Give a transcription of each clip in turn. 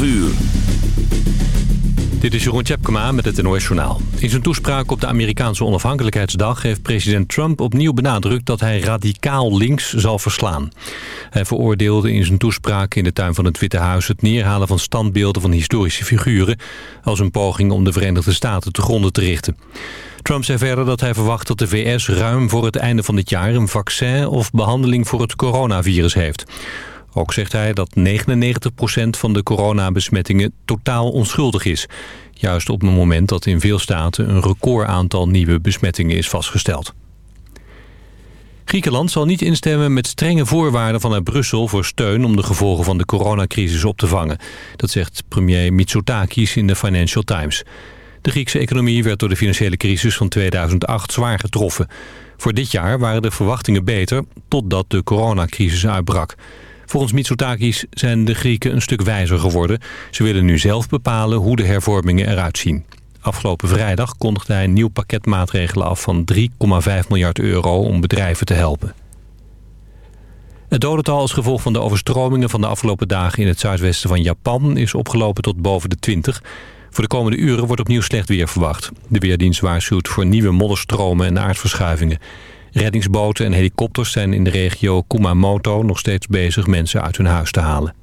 12 uur. Dit is Jeroen Tjepkema met het NOS Journaal. In zijn toespraak op de Amerikaanse onafhankelijkheidsdag... heeft president Trump opnieuw benadrukt dat hij radicaal links zal verslaan. Hij veroordeelde in zijn toespraak in de tuin van het Witte Huis... het neerhalen van standbeelden van historische figuren... als een poging om de Verenigde Staten te gronden te richten. Trump zei verder dat hij verwacht dat de VS ruim voor het einde van dit jaar... een vaccin of behandeling voor het coronavirus heeft... Ook zegt hij dat 99% van de coronabesmettingen totaal onschuldig is. Juist op het moment dat in veel staten een recordaantal nieuwe besmettingen is vastgesteld. Griekenland zal niet instemmen met strenge voorwaarden vanuit Brussel voor steun om de gevolgen van de coronacrisis op te vangen. Dat zegt premier Mitsotakis in de Financial Times. De Griekse economie werd door de financiële crisis van 2008 zwaar getroffen. Voor dit jaar waren de verwachtingen beter totdat de coronacrisis uitbrak. Volgens Mitsotakis zijn de Grieken een stuk wijzer geworden. Ze willen nu zelf bepalen hoe de hervormingen eruit zien. Afgelopen vrijdag kondigde hij een nieuw pakket maatregelen af van 3,5 miljard euro om bedrijven te helpen. Het dodental als gevolg van de overstromingen van de afgelopen dagen in het zuidwesten van Japan is opgelopen tot boven de 20. Voor de komende uren wordt opnieuw slecht weer verwacht. De Weerdienst waarschuwt voor nieuwe modderstromen en aardverschuivingen. Reddingsboten en helikopters zijn in de regio Kumamoto nog steeds bezig mensen uit hun huis te halen.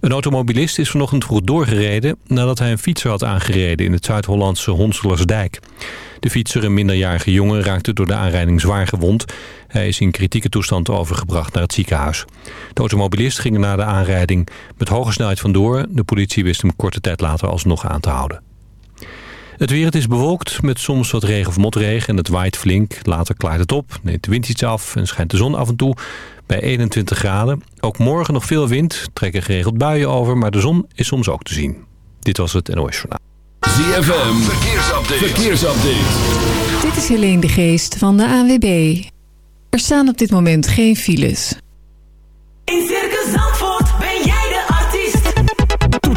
Een automobilist is vanochtend vroeg doorgereden nadat hij een fietser had aangereden in het Zuid-Hollandse Honselersdijk. De fietser, een minderjarige jongen, raakte door de aanrijding zwaar gewond. Hij is in kritieke toestand overgebracht naar het ziekenhuis. De automobilist ging na de aanrijding met hoge snelheid vandoor. De politie wist hem korte tijd later alsnog aan te houden. Het weer, het is bewolkt met soms wat regen of motregen en het waait flink. Later klaart het op, neemt de wind iets af en schijnt de zon af en toe bij 21 graden. Ook morgen nog veel wind, trekken geregeld buien over, maar de zon is soms ook te zien. Dit was het NOS Journaal. ZFM, verkeersupdate. verkeersupdate. Dit is Helene de Geest van de ANWB. Er staan op dit moment geen files. In Circus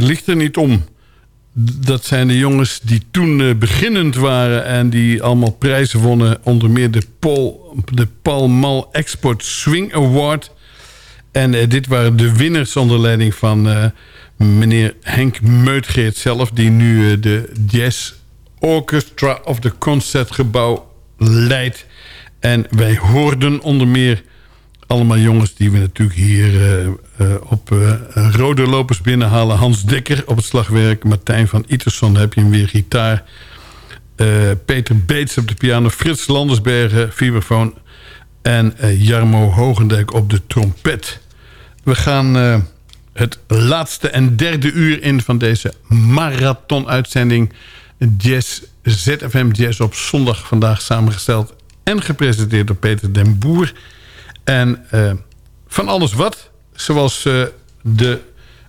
Ligt er niet om. Dat zijn de jongens die toen eh, beginnend waren... en die allemaal prijzen wonnen. Onder meer de Paul, de Paul Mal Export Swing Award. En eh, dit waren de winnaars onder leiding van meneer Henk Meutgeert zelf... die nu de Jazz Orchestra of the Concertgebouw leidt. En wij hoorden onder meer allemaal jongens die we natuurlijk hier uh, op uh, rode lopers binnenhalen. Hans Dekker op het slagwerk. Martijn van Iterson heb je hem weer gitaar. Peter Beets op de piano. Frits Landersbergen, vibrafoon. En Jarmo Hogendijk op de trompet. We gaan het laatste en derde uur in van deze marathon-uitzending. Jazz, ZFM Jazz op zondag vandaag samengesteld en gepresenteerd door Peter den Boer... En van alles wat, zoals uh, de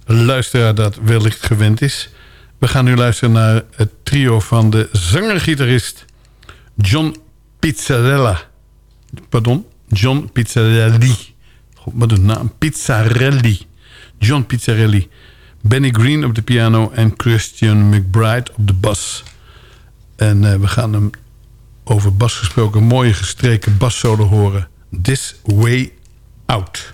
luisteraar dat wellicht gewend is. We gaan nu luisteren naar het trio van de zanger-gitarist John Pizzarella. Pardon, John Pizzarelli. God, wat een naam. Pizzarelli. John Pizzarelli. Benny Green op de piano en Christian McBride op de bas. En uh, we gaan hem over bas gesproken mooie gestreken bassolo horen. This Way Out.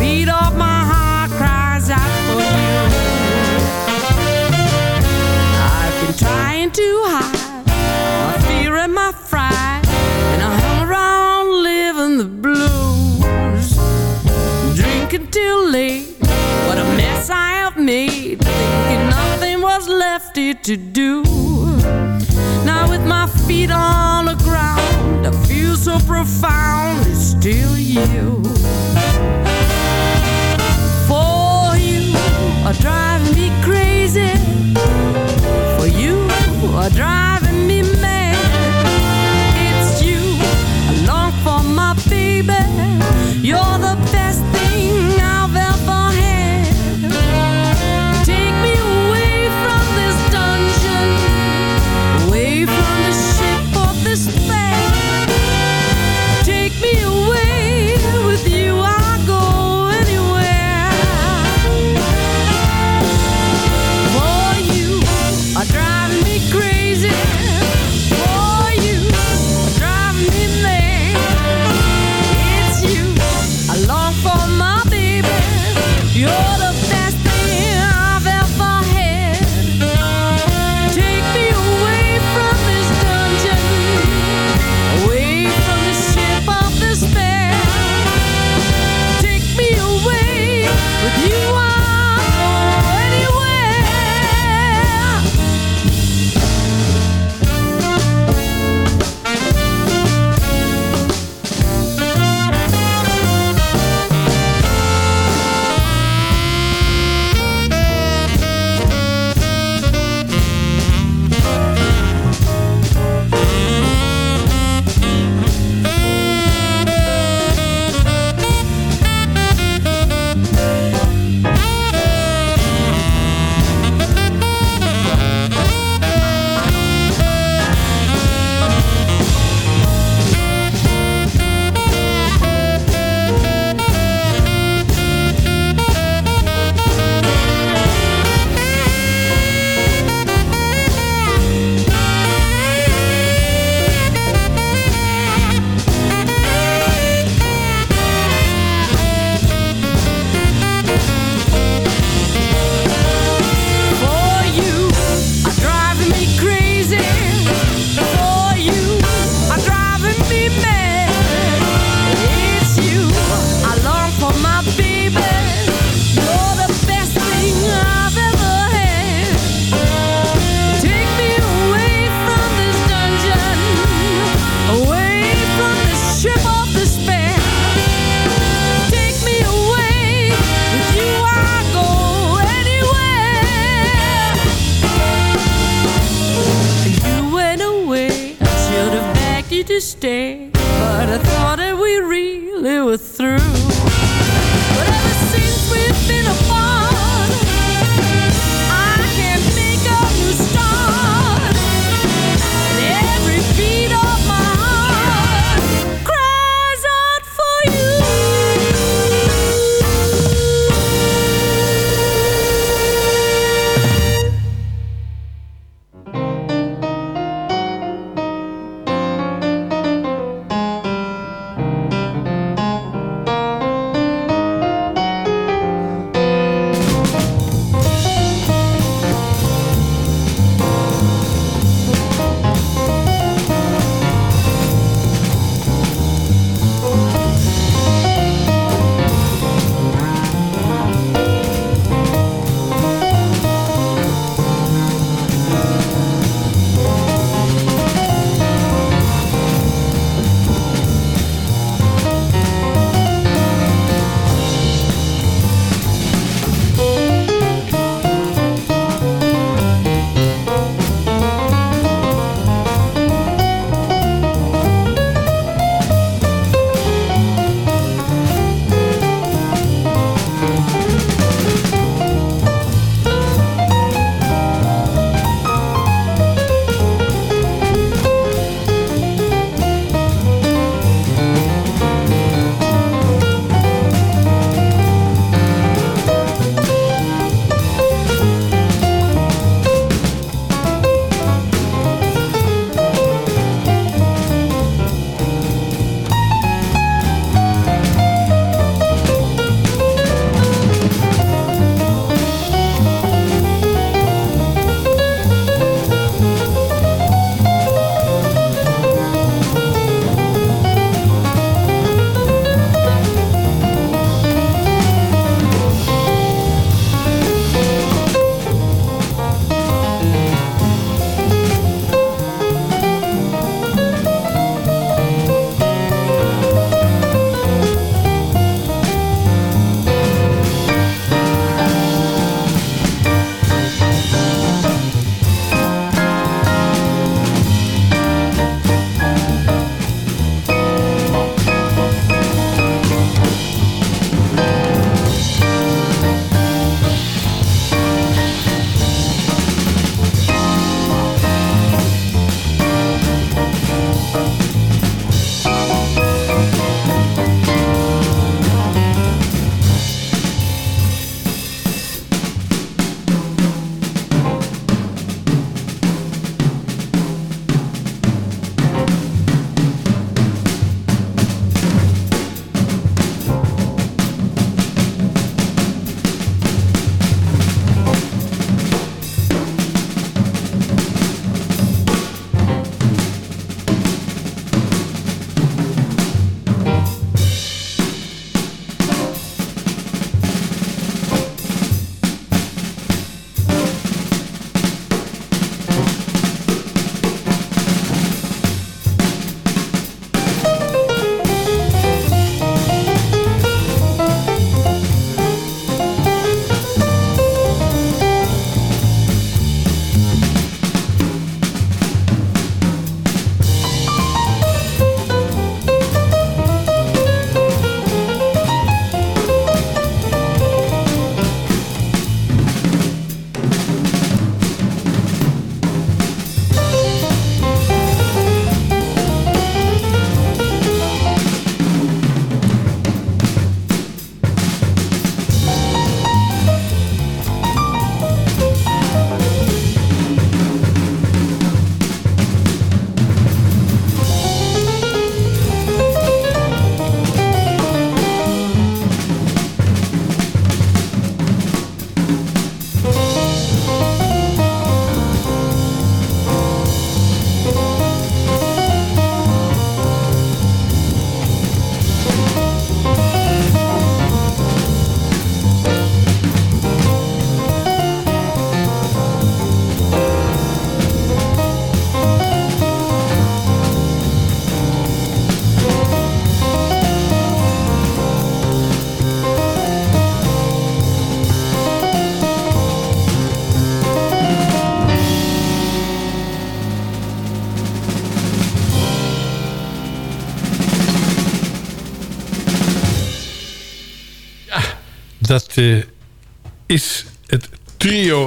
Beat of my heart cries out for you. I've been trying to hide my fear and my fright, and I hung around living the blues, drinking till late. What a mess I have made, thinking nothing was left here to do. Now with my feet on the ground, I feel so profound. It's still you. Are driving me mad. It's you. I long for my baby. You're the best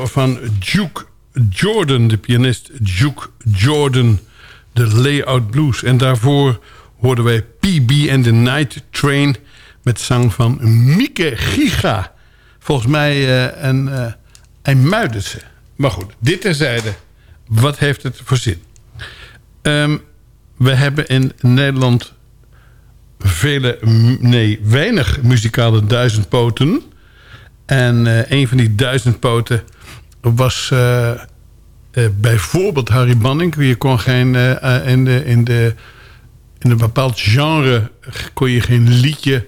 van Duke Jordan, de pianist Duke Jordan, de Layout Blues. En daarvoor hoorden wij PB and the Night Train met zang van Mieke Giga. Volgens mij uh, een, uh, een Muidense. Maar goed, dit terzijde. Wat heeft het voor zin? Um, we hebben in Nederland vele, nee, weinig muzikale duizendpoten. En uh, een van die duizendpoten was uh, uh, bijvoorbeeld Harry Banning. Je kon geen, in, de, in, de, in een bepaald genre kon je geen liedje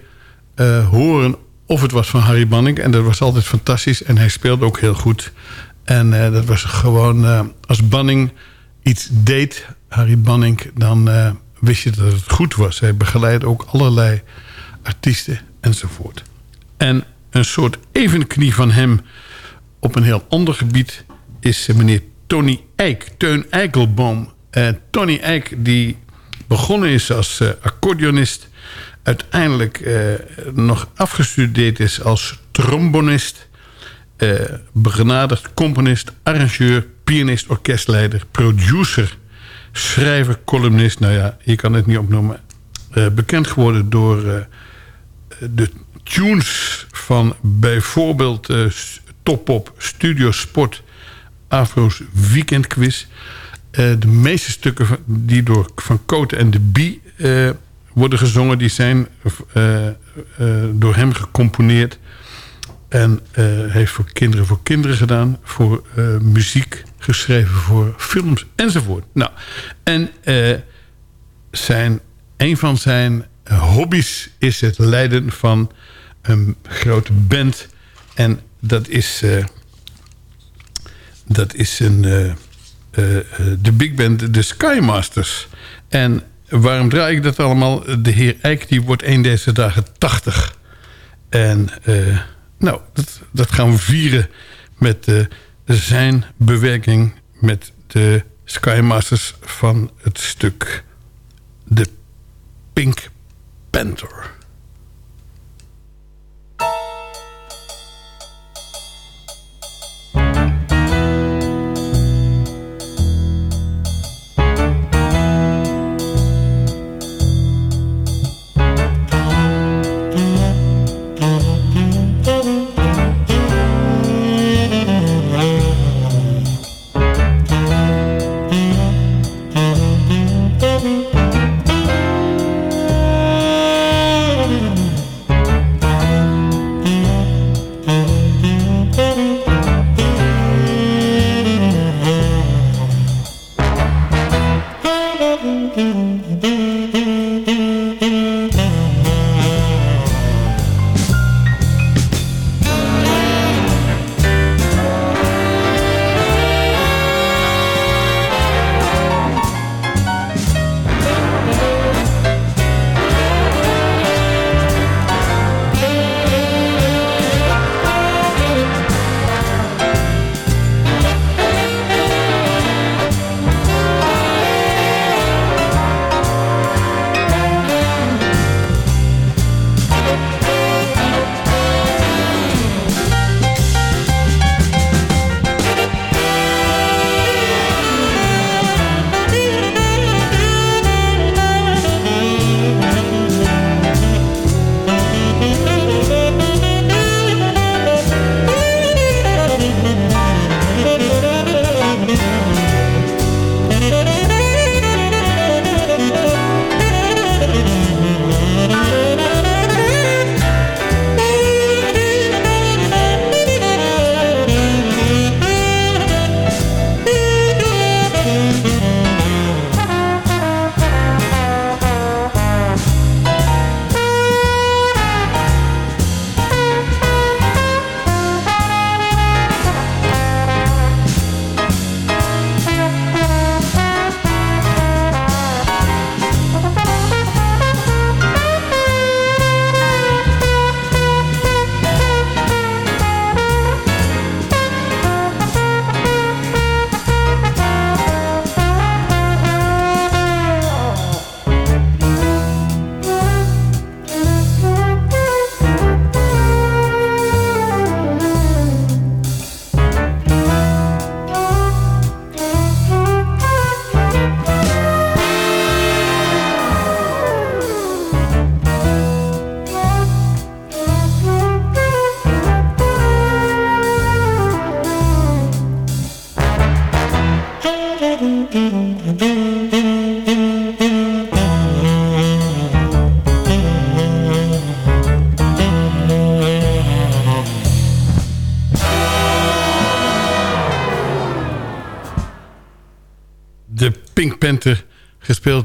horen of het was van Harry Banning. En dat was altijd fantastisch. En hij speelde ook heel goed. En dat was gewoon, als Banning iets deed, Harry Banning... dan wist je dat het goed was. Hij begeleidde ook allerlei artiesten enzovoort. En een soort evenknie van hem op een heel ander gebied... is meneer Tony Eijk, Teun Eikelboom. Uh, Tony Eijk die begonnen is als uh, accordeonist... uiteindelijk nog afgestudeerd is als trombonist... begenadigd componist, arrangeur, pianist, orkestleider, producer schrijver, columnist, nou ja, je kan het niet opnoemen. Bekend geworden door de tunes van bijvoorbeeld uh, Top Studio Sport, Afro's Weekendquiz. de meeste stukken die door Van Koten en de Bie worden gezongen... die zijn door hem gecomponeerd. En heeft voor Kinderen voor Kinderen gedaan. Voor muziek geschreven voor films enzovoort. Nou, en zijn, een van zijn hobby's is het leiden van een grote band. En dat is, uh, dat is een, uh, de big band, de Skymasters. En waarom draai ik dat allemaal? De heer Eijk die wordt een deze dagen 80. En nou, dat, dat gaan we vieren met zijn bewerking met de Skymasters van het stuk The Pink Panther.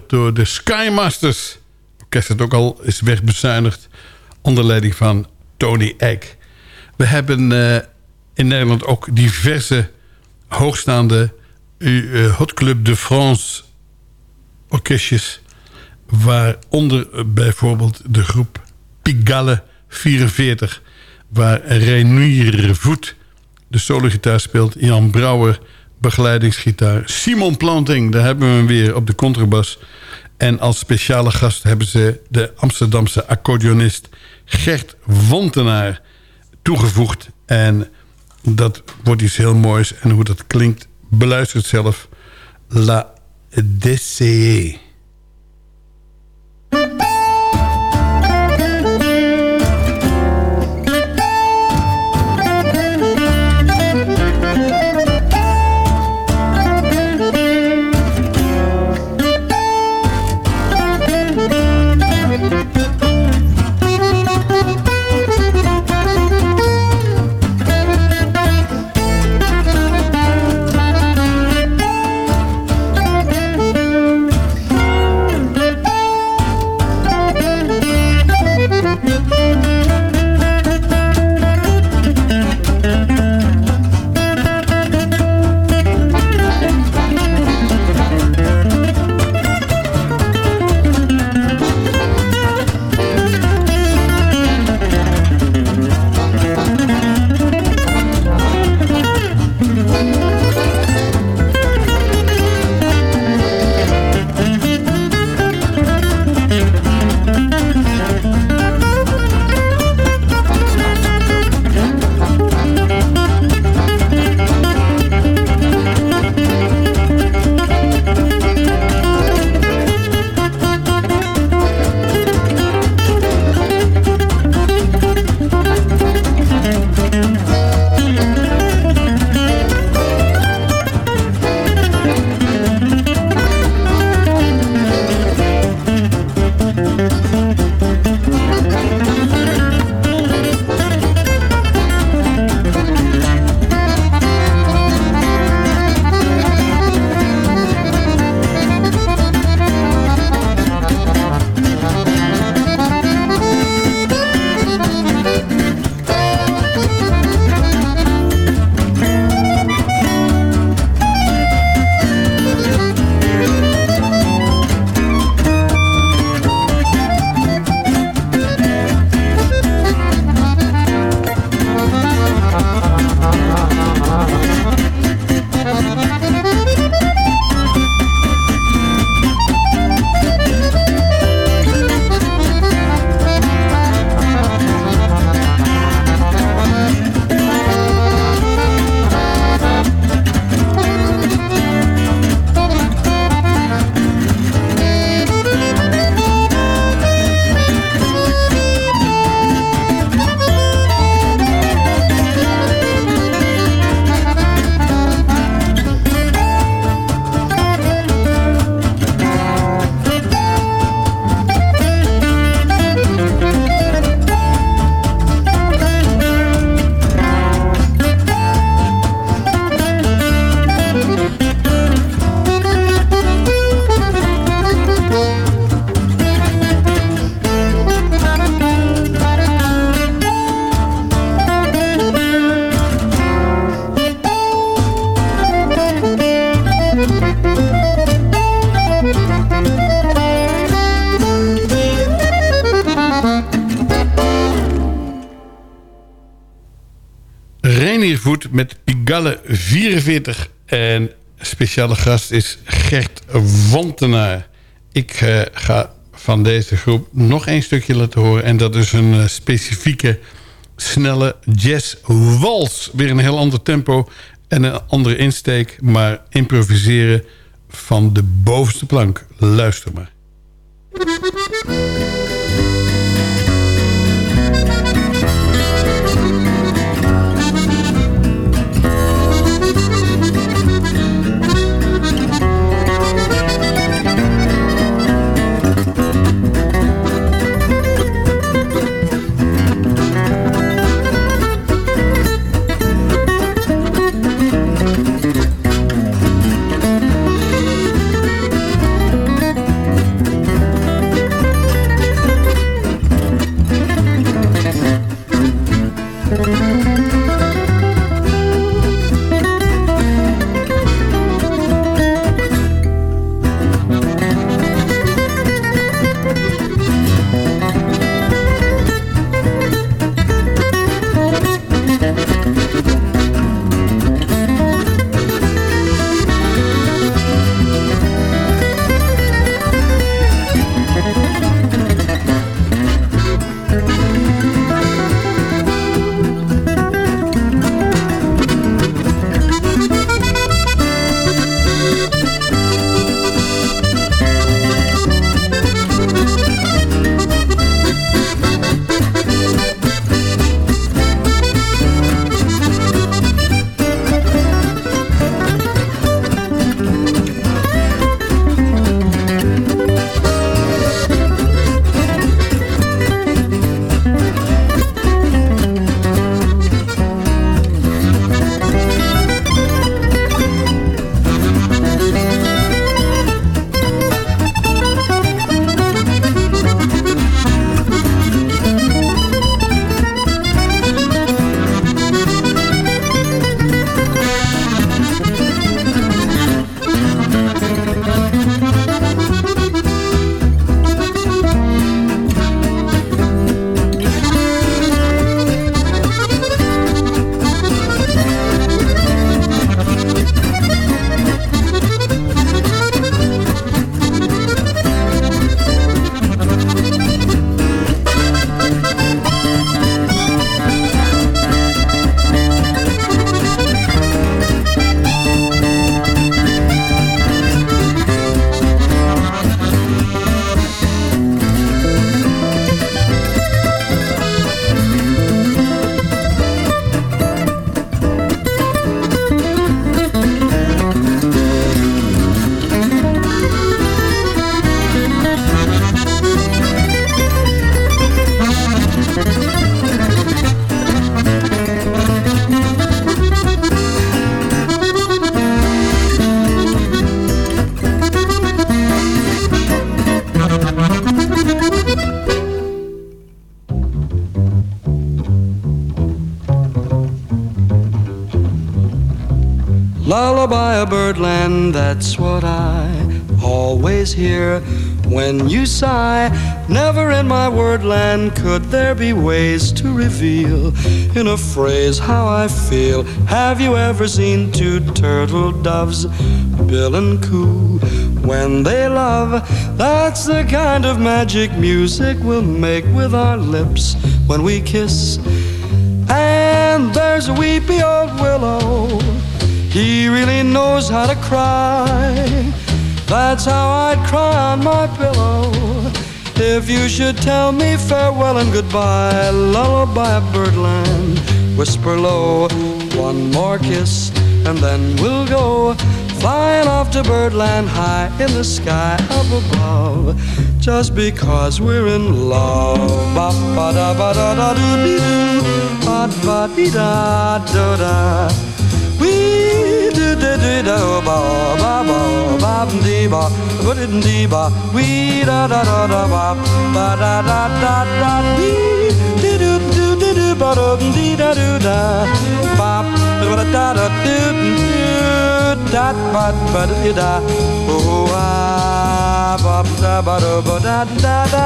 Door de Skymasters. Orkest dat ook al is wegbezuinigd onder leiding van Tony Eck. We hebben uh, in Nederland ook diverse hoogstaande uh, Hot Club de France orkestjes... waaronder bijvoorbeeld de groep Pigalle 44... waar Renier Voet de sologitaar speelt... Jan Brouwer begeleidingsgitaar. Simon Planting, daar hebben we hem weer op de contrabas. En als speciale gast hebben ze de Amsterdamse accordeonist Gert Wantenaar toegevoegd. En dat wordt iets heel moois. En hoe dat klinkt, beluistert zelf. La DCE. Speciale gast is Gert Wantenaar. Ik uh, ga van deze groep nog één stukje laten horen. En dat is een uh, specifieke snelle jazz-wals. Weer een heel ander tempo en een andere insteek. Maar improviseren van de bovenste plank. Luister maar. Lullaby that's what I always hear when you sigh. Never in my wordland could there be ways to reveal in a phrase how I feel. Have you ever seen two turtle doves, bill and coo? When they love, that's the kind of magic music we'll make with our lips when we kiss. And there's a weepy old willow he really knows how to cry. That's how I'd cry on my pillow. If you should tell me farewell and goodbye, lullaby of birdland, whisper low, one more kiss, and then we'll go flying off to birdland high in the sky up above. Just because we're in love. Ba ba da ba da da doo doo, ba dee da da da. Do do do do ba ba ba ba dee ba ba dee dee ba. We da da da da ba ba da da da da. We do do do do do ba da dee da do da ba ba da da do do da ba ba da da. Oh ah ba da ba da ba da da da.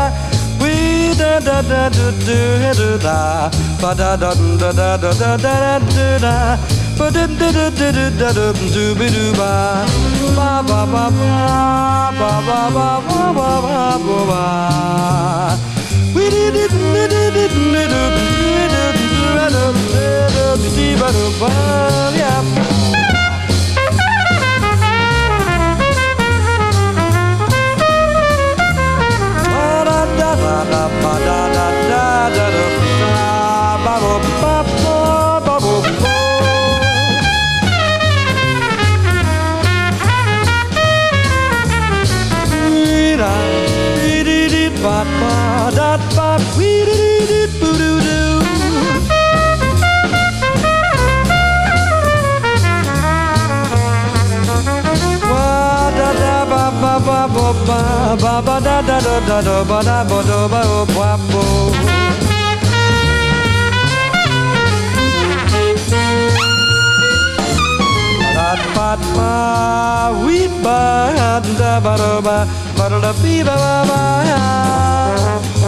We da da da do do do da ba da da da da da da da da. Ba da da da da da da da do be do ba ba ba ba ba ba ba ba ba ba ba ba ba. We did it did it did it did it did it did it did it ba yeah. Ba da da da da ba da da da da da ba da ba wee dee dee dee boo doo doo. Ba ba da da da da da ba da ba ba ba ba. Da ba da ba ba ba da ba ba ba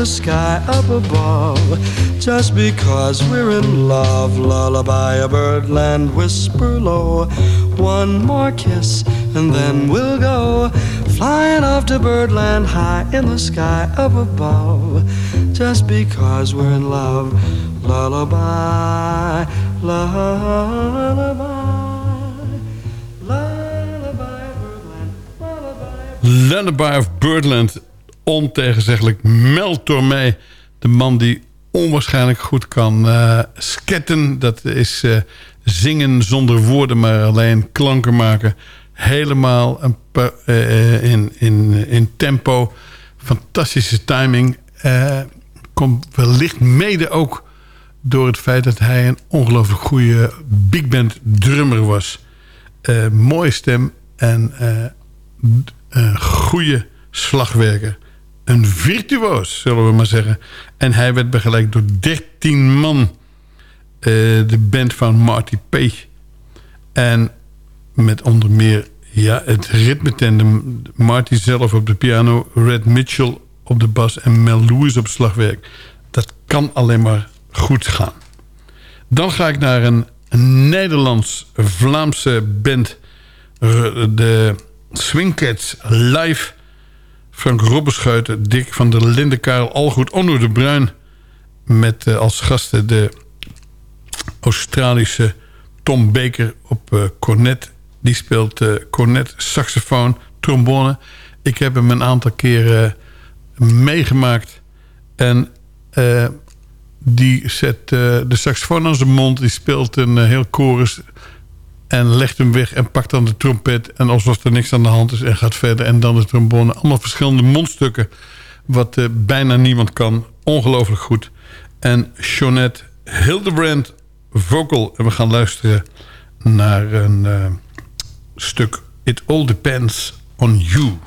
the sky up above. Just because we're in love Lullaby a birdland whisper low. One more kiss and then we'll go. Flying off to birdland high in the sky up above. Just because we're in love Lullaby, lullaby Lullaby, of Birdland. Ontegenzeggelijk meld door mij. De man die onwaarschijnlijk goed kan eh, sketten. Dat is eh, zingen zonder woorden, maar alleen klanken maken. Helemaal een eh, in, in, in tempo. fantastische timing. Komt wellicht mede ook door het feit dat hij een ongelooflijk goede big band drummer was. Mooie stem en goede slagwerker. Een virtuoos, zullen we maar zeggen. En hij werd begeleid door 13 man. Eh, de band van Marty P. En met onder meer ja, het ritmetandem. Marty zelf op de piano. Red Mitchell op de bas. En Mel Lewis op slagwerk. Dat kan alleen maar goed gaan. Dan ga ik naar een, Nederlands-Vlaamse band. De Swingcats live. Frank Robberschuiten, Dick van der Linden, Karel Algoed, Onno de Bruin. Met uh, als gasten de Australische Tom Baker op uh, cornet. Die speelt uh, cornet, saxofoon, trombone. Ik heb hem een aantal keren meegemaakt. En die zet de saxofoon aan zijn mond. Die speelt een heel chorus en legt hem weg en pakt dan de trompet. En alsof er niks aan de hand is en gaat verder. En dan de trombone. Allemaal verschillende mondstukken. Wat uh, bijna niemand kan. Ongelooflijk goed. En Jeanette Hildebrand vocal. En we gaan luisteren naar een uh, stuk It All Depends on You.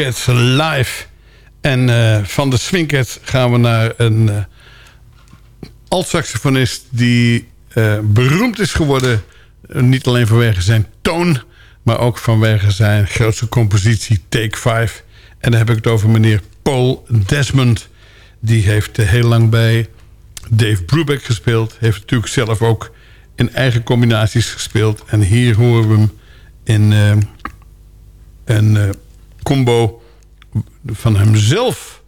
Live. En eh, van de Swing Cats gaan we naar een uh, alt-saxofonist... die uh, beroemd is geworden, niet alleen vanwege zijn toon... maar ook vanwege zijn grootste compositie Take 5. En dan heb ik het over meneer Paul Desmond. Die heeft heel lang bij Dave Brubeck gespeeld. Heeft natuurlijk zelf ook in eigen combinaties gespeeld. En hier horen we hem in een combo van hemzelf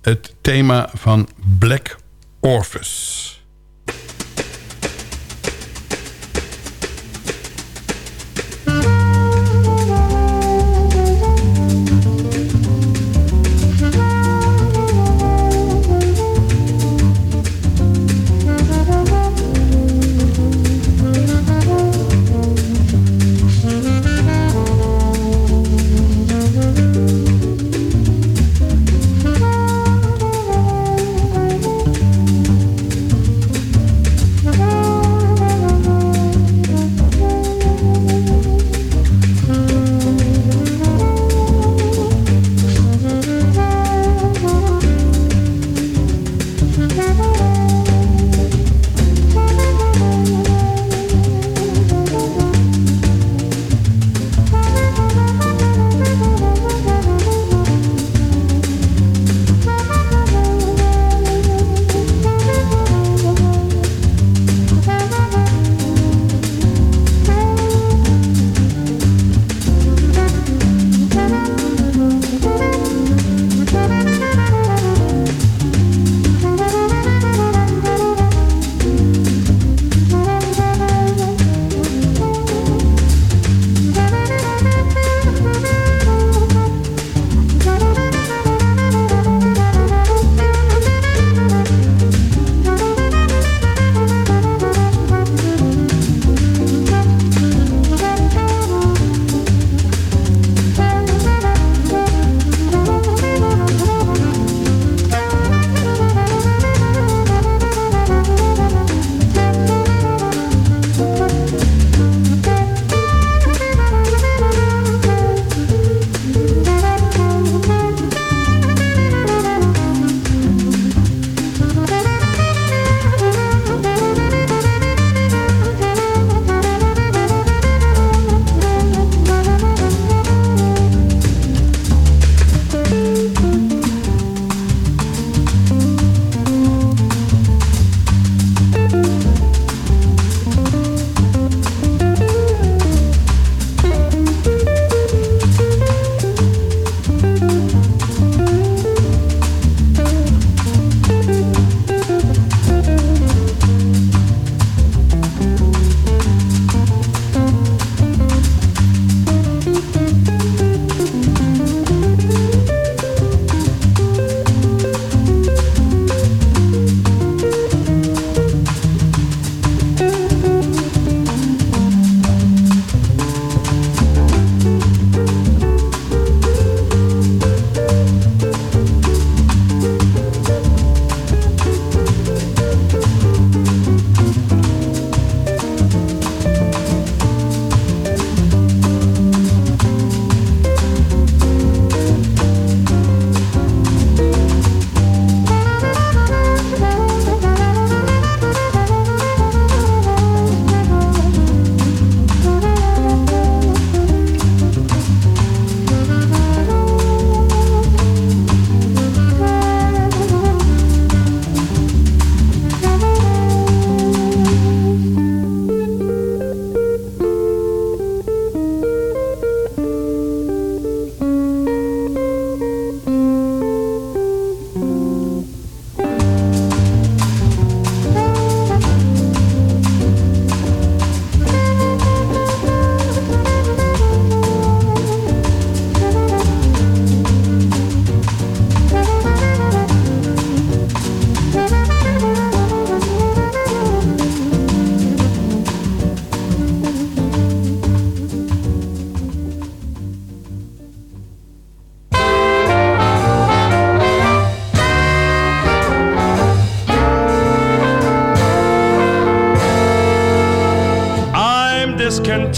het thema van Black Orpheus.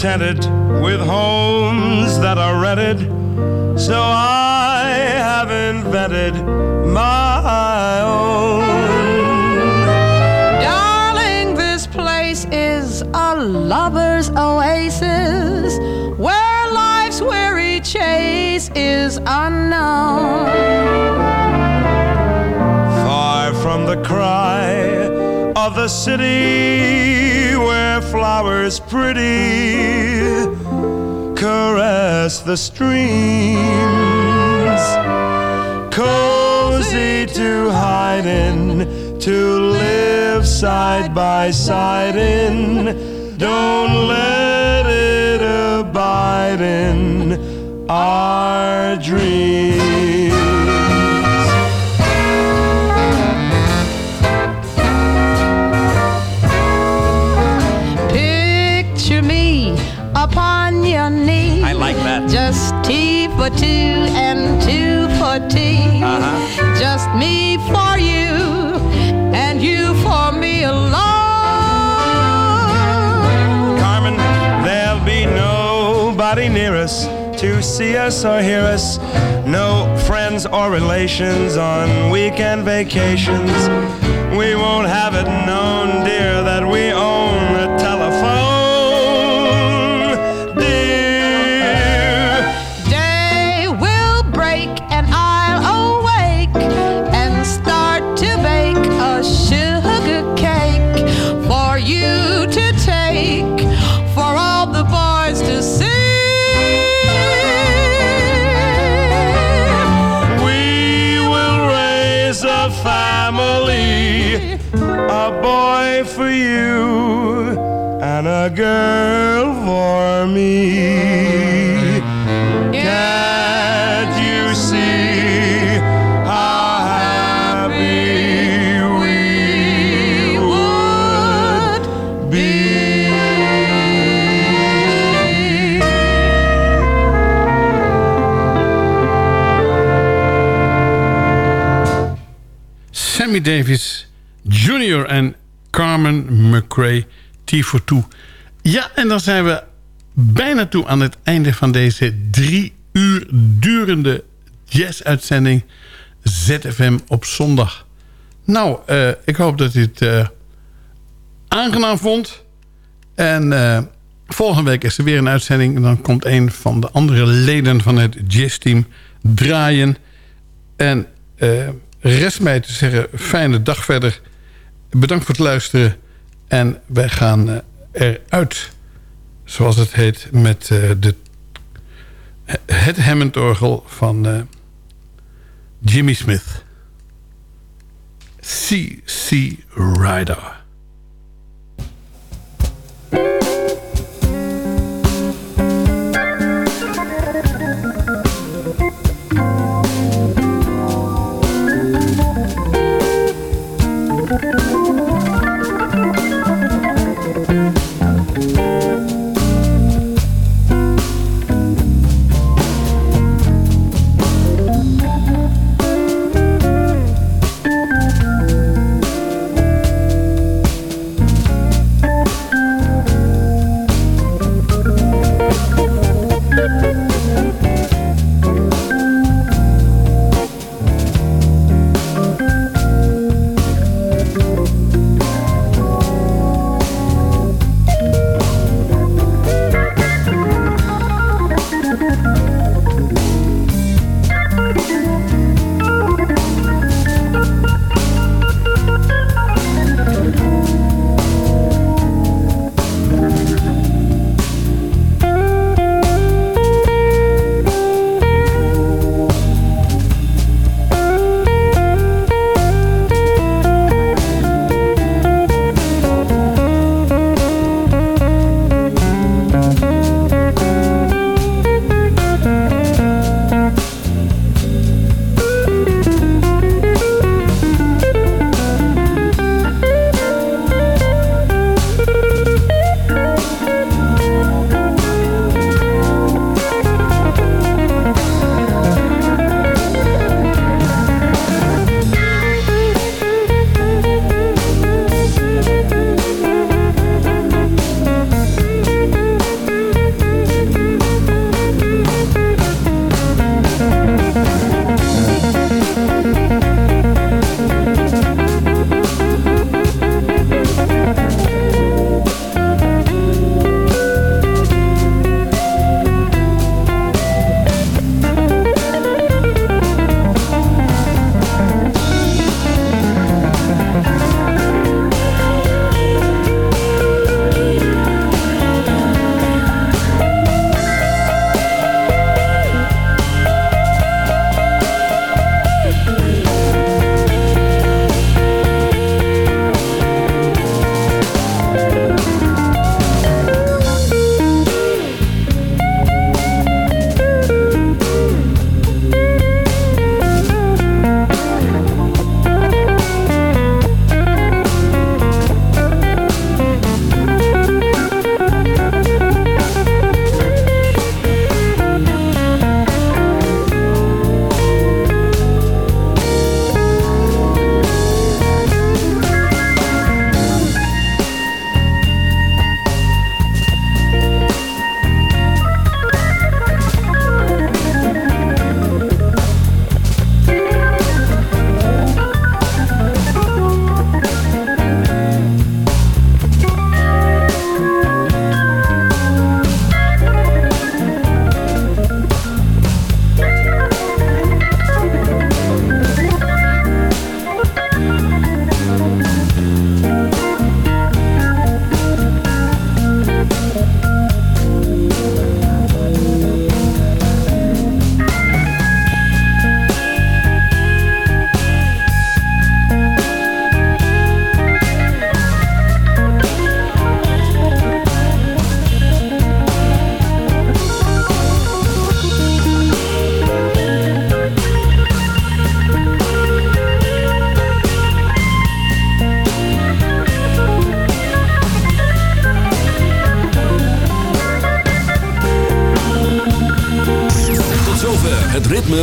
Discontented with homes that are rented So I have invented my own. Darling, this place is a lover's oasis where life's weary chase is unknown. Far from the cry of the city where flowers pretty caress the streams. Cozy to hide in, to live side by side in. Don't let it abide in our dreams. For two and two for T. Uh-huh. Just me for you and you for me alone. Carmen, there'll be nobody near us to see us or hear us. No friends or relations on weekend vacations. We won't have it known, dear, that a boy for you and a girl for me. Can't you see how happy we would be? Sammy Davis Jr. en Carmen McRae, T for Two. Ja, en dan zijn we bijna toe aan het einde van deze drie uur durende jazz-uitzending ZFM op zondag. Nou, eh, ik hoop dat u het eh, aangenaam vond. En eh, volgende week is er weer een uitzending. En dan komt een van de andere leden van het jazzteam draaien. En rest mij te zeggen, fijne dag verder. Bedankt voor het luisteren. En wij gaan eh, eruit, zoals het heet, met eh, de, het Hammond-orgel van eh, Jimmy Smith. C.C. Rider.